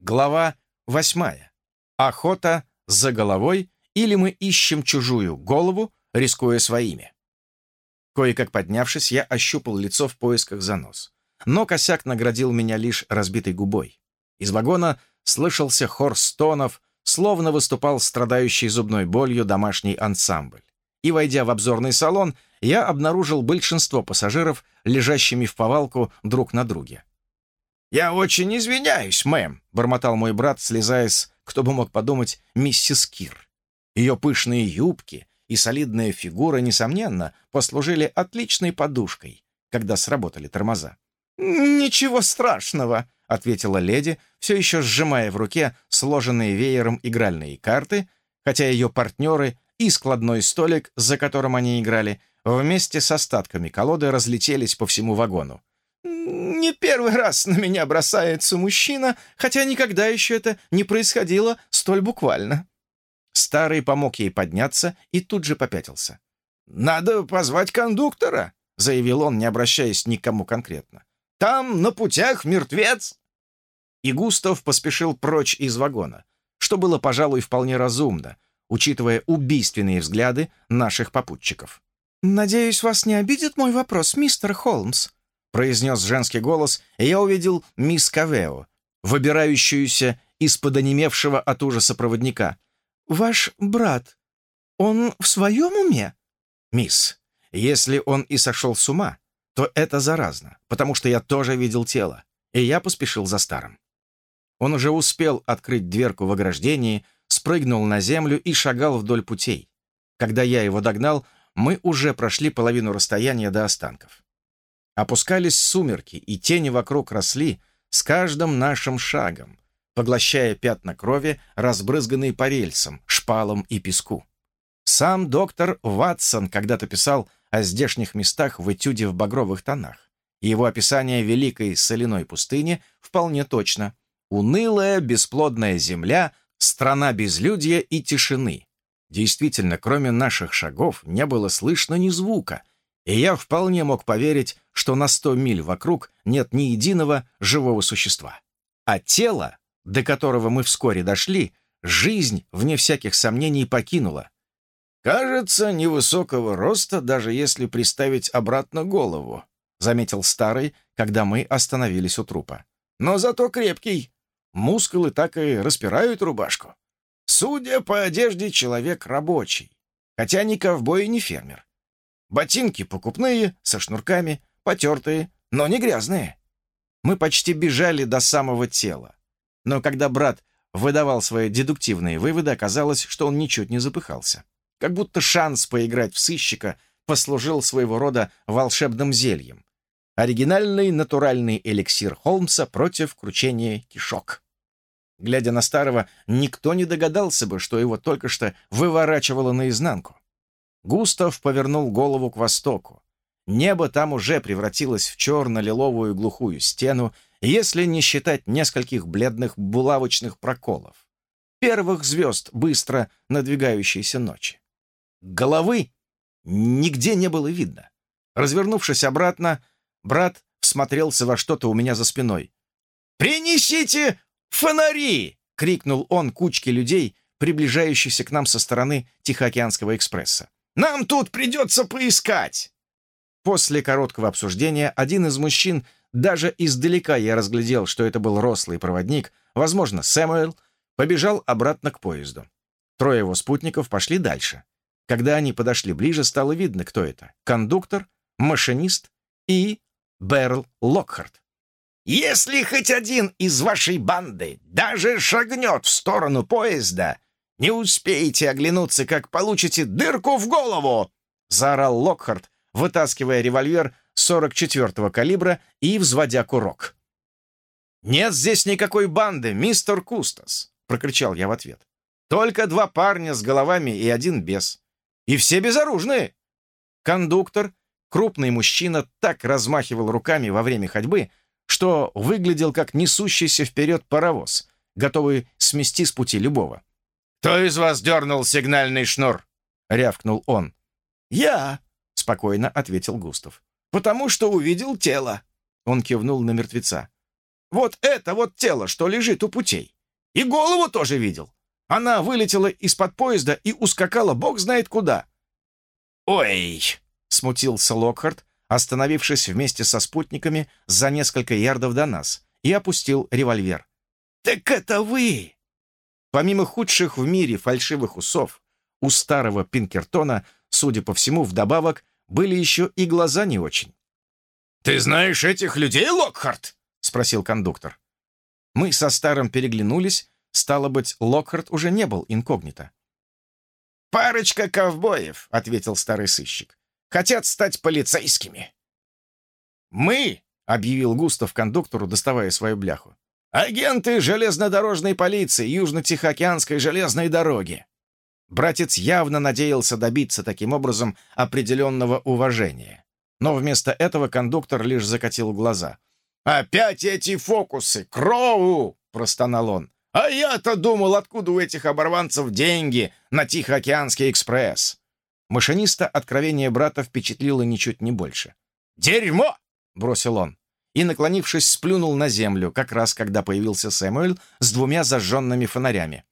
Глава восьмая. Охота за головой или мы ищем чужую голову, рискуя своими. Кое-как поднявшись, я ощупал лицо в поисках занос. Но косяк наградил меня лишь разбитой губой. Из вагона слышался хор стонов, словно выступал страдающий зубной болью домашний ансамбль. И, войдя в обзорный салон, я обнаружил большинство пассажиров, лежащими в повалку друг на друге. «Я очень извиняюсь, мэм», — бормотал мой брат, слезая с, кто бы мог подумать, миссис Кир. Ее пышные юбки и солидная фигура, несомненно, послужили отличной подушкой, когда сработали тормоза. «Ничего страшного», — ответила леди, все еще сжимая в руке сложенные веером игральные карты, хотя ее партнеры и складной столик, за которым они играли, вместе с остатками колоды разлетелись по всему вагону. Не первый раз на меня бросается мужчина, хотя никогда еще это не происходило столь буквально». Старый помог ей подняться и тут же попятился. «Надо позвать кондуктора», — заявил он, не обращаясь ни к кому конкретно. «Там на путях мертвец». И Густав поспешил прочь из вагона, что было, пожалуй, вполне разумно, учитывая убийственные взгляды наших попутчиков. «Надеюсь, вас не обидит мой вопрос, мистер Холмс?» Произнес женский голос, и я увидел мисс Кавео, выбирающуюся из-под онемевшего от ужаса проводника. «Ваш брат, он в своем уме?» «Мисс, если он и сошел с ума, то это заразно, потому что я тоже видел тело, и я поспешил за старым». Он уже успел открыть дверку в ограждении, спрыгнул на землю и шагал вдоль путей. Когда я его догнал, мы уже прошли половину расстояния до останков. Опускались сумерки, и тени вокруг росли с каждым нашим шагом, поглощая пятна крови, разбрызганные по рельсам, шпалам и песку. Сам доктор Ватсон когда-то писал о здешних местах в этюде в багровых тонах. И его описание великой соляной пустыни вполне точно. Унылая, бесплодная земля, страна безлюдья и тишины. Действительно, кроме наших шагов не было слышно ни звука, и я вполне мог поверить, что на сто миль вокруг нет ни единого живого существа. А тело, до которого мы вскоре дошли, жизнь, вне всяких сомнений, покинула. «Кажется, невысокого роста, даже если приставить обратно голову», заметил старый, когда мы остановились у трупа. «Но зато крепкий. Мускулы так и распирают рубашку. Судя по одежде, человек рабочий. Хотя ни ковбой ни фермер. Ботинки покупные, со шнурками, потертые, но не грязные. Мы почти бежали до самого тела. Но когда брат выдавал свои дедуктивные выводы, оказалось, что он ничуть не запыхался. Как будто шанс поиграть в сыщика послужил своего рода волшебным зельем. Оригинальный натуральный эликсир Холмса против кручения кишок. Глядя на старого, никто не догадался бы, что его только что выворачивало наизнанку. Густав повернул голову к востоку. Небо там уже превратилось в черно-лиловую глухую стену, если не считать нескольких бледных булавочных проколов. Первых звезд быстро надвигающейся ночи. Головы нигде не было видно. Развернувшись обратно, брат всмотрелся во что-то у меня за спиной. «Принесите фонари!» — крикнул он кучке людей, приближающихся к нам со стороны Тихоокеанского экспресса. Нам тут придется поискать!» После короткого обсуждения один из мужчин, даже издалека я разглядел, что это был рослый проводник, возможно, Сэмуэл, побежал обратно к поезду. Трое его спутников пошли дальше. Когда они подошли ближе, стало видно, кто это. Кондуктор, машинист и Берл Локхарт. «Если хоть один из вашей банды даже шагнет в сторону поезда, не успеете оглянуться, как получите дырку в голову!» — заорал Локхарт, вытаскивая револьвер 44-го калибра и взводя курок. «Нет здесь никакой банды, мистер Кустас!» — прокричал я в ответ. «Только два парня с головами и один без. И все безоружные!» Кондуктор, крупный мужчина, так размахивал руками во время ходьбы, что выглядел как несущийся вперед паровоз, готовый смести с пути любого. «Кто из вас дернул сигнальный шнур?» — рявкнул он. «Я», — спокойно ответил Густав. «Потому что увидел тело». Он кивнул на мертвеца. вот это вот тело, что лежит у путей. И голову тоже видел. Она вылетела из-под поезда и ускакала бог знает куда. «Ой!» — смутился Локхарт, остановившись вместе со спутниками за несколько ярдов до нас, и опустил револьвер. «Так это вы!» Помимо худших в мире фальшивых усов, у старого Пинкертона, судя по всему, вдобавок, были еще и глаза не очень. «Ты знаешь этих людей, Локхарт?» — спросил кондуктор. Мы со старым переглянулись, стало быть, Локхарт уже не был инкогнито. «Парочка ковбоев», — ответил старый сыщик. «Хотят стать полицейскими». «Мы», — объявил Густав кондуктору, доставая свою бляху, «агенты железнодорожной полиции Южно-Тихоокеанской железной дороги». Братец явно надеялся добиться таким образом определенного уважения. Но вместо этого кондуктор лишь закатил глаза. «Опять эти фокусы! Кроу!» — простонал он. «А я-то думал, откуда у этих оборванцев деньги на Тихоокеанский экспресс!» Машиниста откровение брата впечатлило ничуть не больше. «Дерьмо!» — бросил он. И, наклонившись, сплюнул на землю, как раз когда появился Сэмюэль с двумя зажженными фонарями.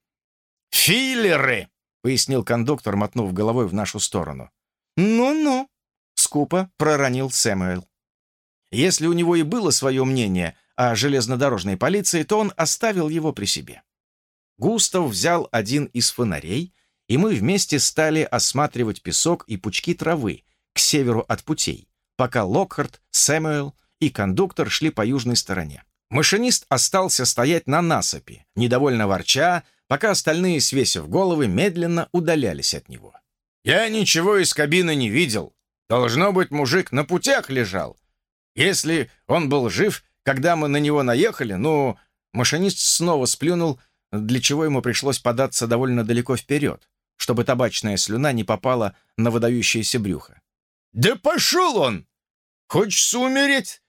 «Филлеры!» — пояснил кондуктор, мотнув головой в нашу сторону. «Ну-ну!» — скупо проронил Сэмюэл. Если у него и было свое мнение о железнодорожной полиции, то он оставил его при себе. Густав взял один из фонарей, и мы вместе стали осматривать песок и пучки травы к северу от путей, пока Локхарт, Сэмюэл и кондуктор шли по южной стороне. Машинист остался стоять на насыпи, недовольно ворча, пока остальные, свесив головы, медленно удалялись от него. «Я ничего из кабины не видел. Должно быть, мужик на путях лежал. Если он был жив, когда мы на него наехали, ну, машинист снова сплюнул, для чего ему пришлось податься довольно далеко вперед, чтобы табачная слюна не попала на выдающееся брюхо. «Да пошел он! Хочется умереть?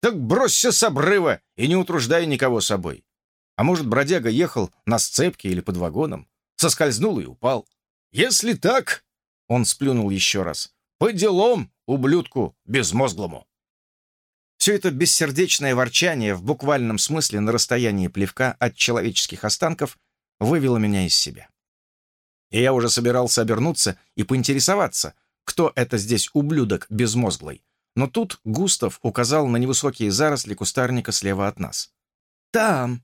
Так бросься с обрыва и не утруждай никого собой. А может, бродяга ехал на сцепке или под вагоном, соскользнул и упал. Если так, — он сплюнул еще раз, — по делам, ублюдку безмозглому. Все это бессердечное ворчание в буквальном смысле на расстоянии плевка от человеческих останков вывело меня из себя. И я уже собирался обернуться и поинтересоваться, кто это здесь ублюдок безмозглый. Но тут Густав указал на невысокие заросли кустарника слева от нас. «Там!»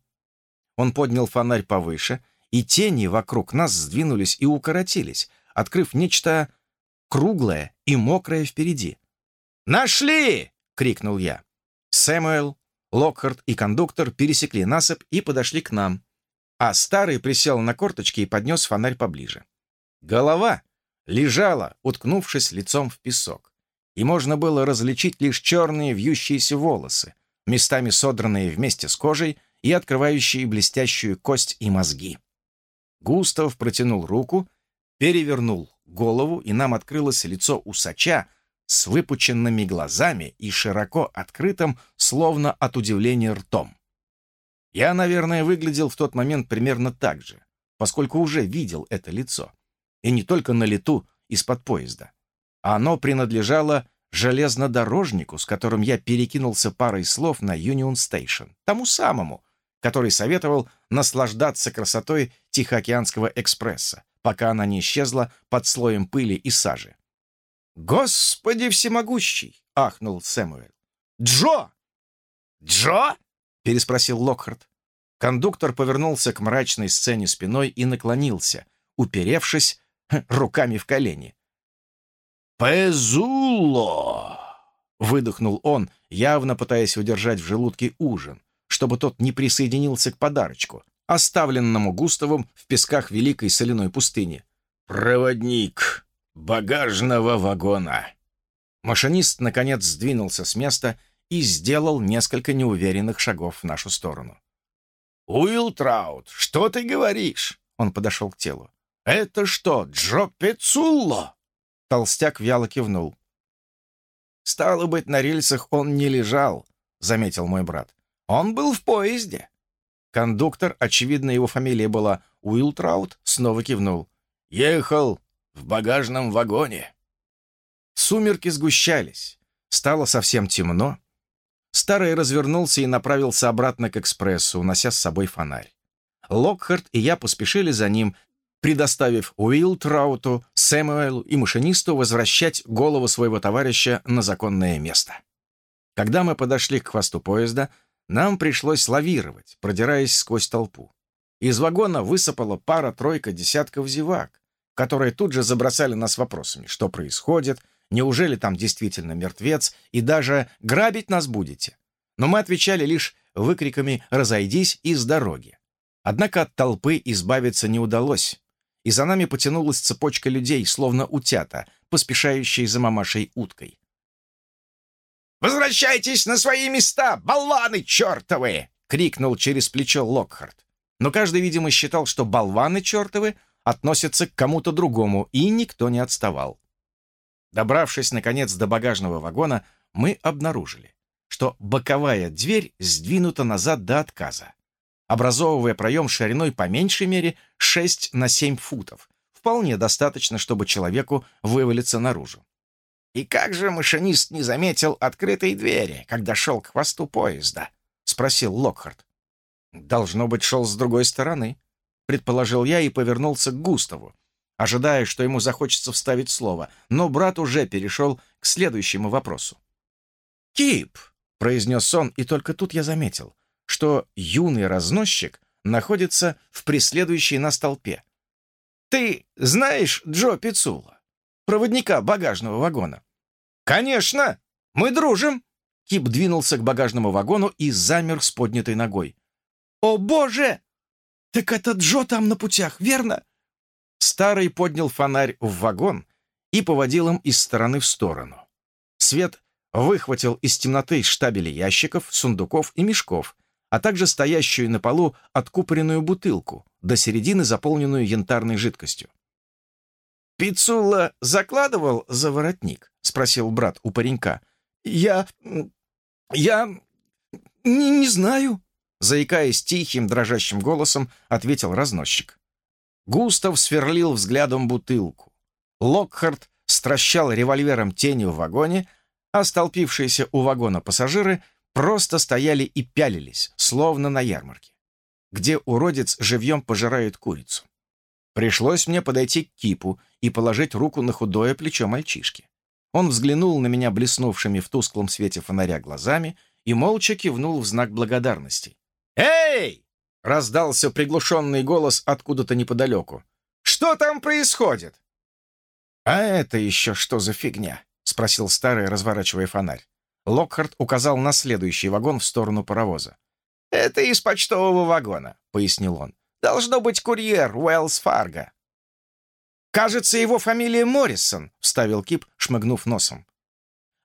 Он поднял фонарь повыше, и тени вокруг нас сдвинулись и укоротились, открыв нечто круглое и мокрое впереди. «Нашли!» — крикнул я. Сэмюэл, Локхарт и кондуктор пересекли насыпь и подошли к нам, а старый присел на корточки и поднес фонарь поближе. Голова лежала, уткнувшись лицом в песок, и можно было различить лишь черные вьющиеся волосы, местами содранные вместе с кожей и открывающие блестящую кость и мозги. Густав протянул руку, перевернул голову, и нам открылось лицо усача с выпученными глазами и широко открытым, словно от удивления ртом. Я, наверное, выглядел в тот момент примерно так же, поскольку уже видел это лицо. И не только на лету из-под поезда. Оно принадлежало железнодорожнику, с которым я перекинулся парой слов на Юнион Стейшн, тому самому, который советовал наслаждаться красотой Тихоокеанского экспресса, пока она не исчезла под слоем пыли и сажи. «Господи всемогущий!» — ахнул Сэмуэль. «Джо!» «Джо?» — переспросил Локхарт. Кондуктор повернулся к мрачной сцене спиной и наклонился, уперевшись руками в колени. «Пезуло!» — выдохнул он, явно пытаясь удержать в желудке ужин, чтобы тот не присоединился к подарочку, оставленному Густавом в песках Великой соляной пустыни. «Проводник!» багажного вагона». Машинист, наконец, сдвинулся с места и сделал несколько неуверенных шагов в нашу сторону. «Уилл Траут, что ты говоришь?» Он подошел к телу. «Это что, Джо Пецулло?» Толстяк вяло кивнул. «Стало быть, на рельсах он не лежал», — заметил мой брат. «Он был в поезде». Кондуктор, очевидно, его фамилия была Уилл Траут, снова кивнул. «Ехал в багажном вагоне. Сумерки сгущались, стало совсем темно. Старый развернулся и направился обратно к экспрессу, унося с собой фонарь. Локхарт и я поспешили за ним, предоставив Уилтрауту, Сэмуэлу и машинисту возвращать голову своего товарища на законное место. Когда мы подошли к хвосту поезда, нам пришлось лавировать, продираясь сквозь толпу. Из вагона высыпала пара-тройка десятков зевак, которые тут же забросали нас вопросами, что происходит, неужели там действительно мертвец, и даже грабить нас будете. Но мы отвечали лишь выкриками «разойдись» из дороги. Однако от толпы избавиться не удалось, и за нами потянулась цепочка людей, словно утята, поспешающие за мамашей уткой. «Возвращайтесь на свои места, болваны чертовы!» — крикнул через плечо Локхарт. Но каждый, видимо, считал, что болваны чертовы относятся к кому-то другому, и никто не отставал. Добравшись, наконец, до багажного вагона, мы обнаружили, что боковая дверь сдвинута назад до отказа, образовывая проем шириной по меньшей мере 6 на 7 футов. Вполне достаточно, чтобы человеку вывалиться наружу. «И как же машинист не заметил открытой двери, когда шел к хвосту поезда?» — спросил Локхарт. «Должно быть, шел с другой стороны», — предположил я и повернулся к Густаву, ожидая, что ему захочется вставить слово, но брат уже перешел к следующему вопросу. «Кип!» — произнес он, и только тут я заметил, что юный разносчик находится в преследующей нас толпе. «Ты знаешь Джо Пицула, проводника багажного вагона?» «Конечно! Мы дружим!» Кип двинулся к багажному вагону и замер с поднятой ногой. «О, боже! Так это Джо там на путях, верно?» Старый поднял фонарь в вагон и поводил им из стороны в сторону. Свет выхватил из темноты штабели ящиков, сундуков и мешков, а также стоящую на полу откупоренную бутылку, до середины заполненную янтарной жидкостью. «Пиццула закладывал за воротник?» — спросил брат у паренька. «Я... я... не, не знаю», — заикаясь тихим, дрожащим голосом, ответил разносчик. Густав сверлил взглядом бутылку. Локхард стращал револьвером тени в вагоне, а столпившиеся у вагона пассажиры просто стояли и пялились, словно на ярмарке, где уродец живьем пожирает курицу. Пришлось мне подойти к кипу и положить руку на худое плечо мальчишки. Он взглянул на меня блеснувшими в тусклом свете фонаря глазами и молча кивнул в знак благодарности. «Эй!» — раздался приглушенный голос откуда-то неподалеку. «Что там происходит?» «А это еще что за фигня?» — спросил старый, разворачивая фонарь. Локхард указал на следующий вагон в сторону паровоза. «Это из почтового вагона», — пояснил он. «Должно быть курьер Уэллс Фарго». «Кажется, его фамилия Моррисон», — вставил Кип, шмыгнув носом.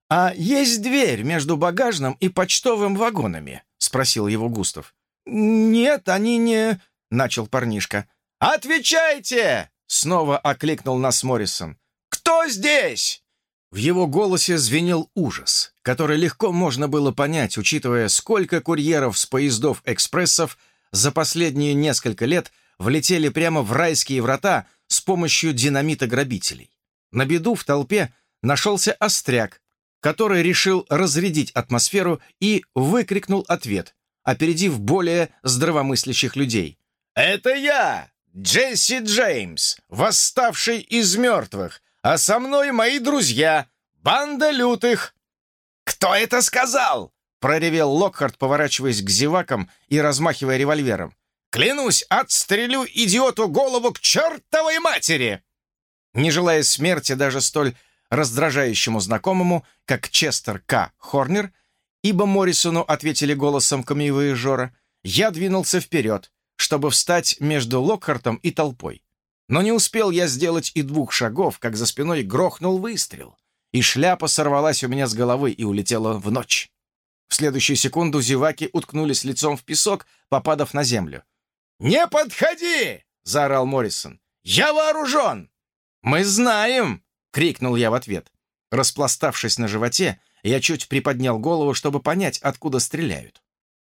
«А есть дверь между багажным и почтовым вагонами?» — спросил его Густав. «Нет, они не...» — начал парнишка. «Отвечайте!» — снова окликнул нас Моррисон. «Кто здесь?» В его голосе звенел ужас, который легко можно было понять, учитывая, сколько курьеров с поездов-экспрессов за последние несколько лет влетели прямо в райские врата с помощью динамита грабителей. На беду в толпе нашелся остряк, который решил разрядить атмосферу и выкрикнул ответ, опередив более здравомыслящих людей. «Это я, Джесси Джеймс, восставший из мертвых, а со мной мои друзья, банда лютых!» «Кто это сказал?» — проревел Локхард, поворачиваясь к зевакам и размахивая револьвером. «Клянусь, отстрелю идиоту голову к чертовой матери!» Не желая смерти даже столь раздражающему знакомому, как Честер К. Хорнер, ибо Моррисону ответили голосом камеевые Жора, я двинулся вперед, чтобы встать между Локхартом и толпой. Но не успел я сделать и двух шагов, как за спиной грохнул выстрел, и шляпа сорвалась у меня с головы и улетела в ночь. В следующую секунду зеваки уткнулись лицом в песок, попадав на землю. «Не подходи!» — заорал Моррисон. «Я вооружен!» «Мы знаем!» — крикнул я в ответ. Распластавшись на животе, я чуть приподнял голову, чтобы понять, откуда стреляют.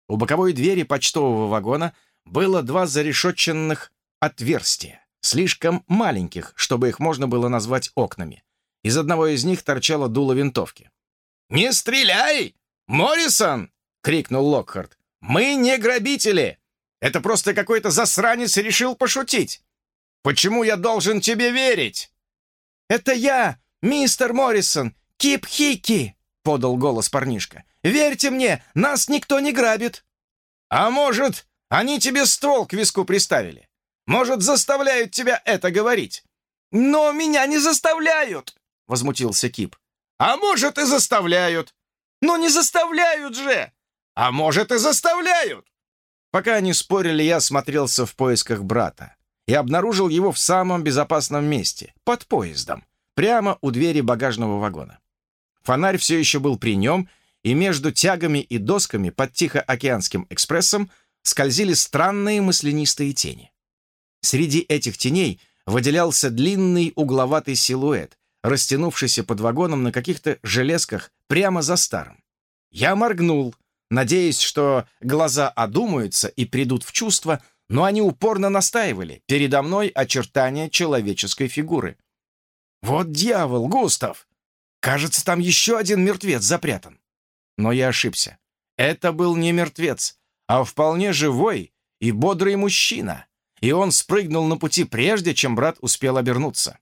У боковой двери почтового вагона было два зарешетченных отверстия слишком маленьких, чтобы их можно было назвать окнами. Из одного из них торчало дуло винтовки. «Не стреляй!» «Моррисон!» — крикнул Локхард. «Мы не грабители! Это просто какой-то засранец решил пошутить! Почему я должен тебе верить?» «Это я, мистер Моррисон, Кип Хикки!» — подал голос парнишка. «Верьте мне, нас никто не грабит!» «А может, они тебе ствол к виску приставили? Может, заставляют тебя это говорить?» «Но меня не заставляют!» — возмутился Кип. «А может, и заставляют!» «Но не заставляют же!» «А может, и заставляют!» Пока они спорили, я смотрелся в поисках брата и обнаружил его в самом безопасном месте, под поездом, прямо у двери багажного вагона. Фонарь все еще был при нем, и между тягами и досками под Тихоокеанским экспрессом скользили странные маслянистые тени. Среди этих теней выделялся длинный угловатый силуэт, растянувшийся под вагоном на каких-то железках прямо за старым. Я моргнул, надеясь, что глаза одумаются и придут в чувство, но они упорно настаивали передо мной очертания человеческой фигуры. «Вот дьявол, Густав! Кажется, там еще один мертвец запрятан». Но я ошибся. Это был не мертвец, а вполне живой и бодрый мужчина, и он спрыгнул на пути прежде, чем брат успел обернуться.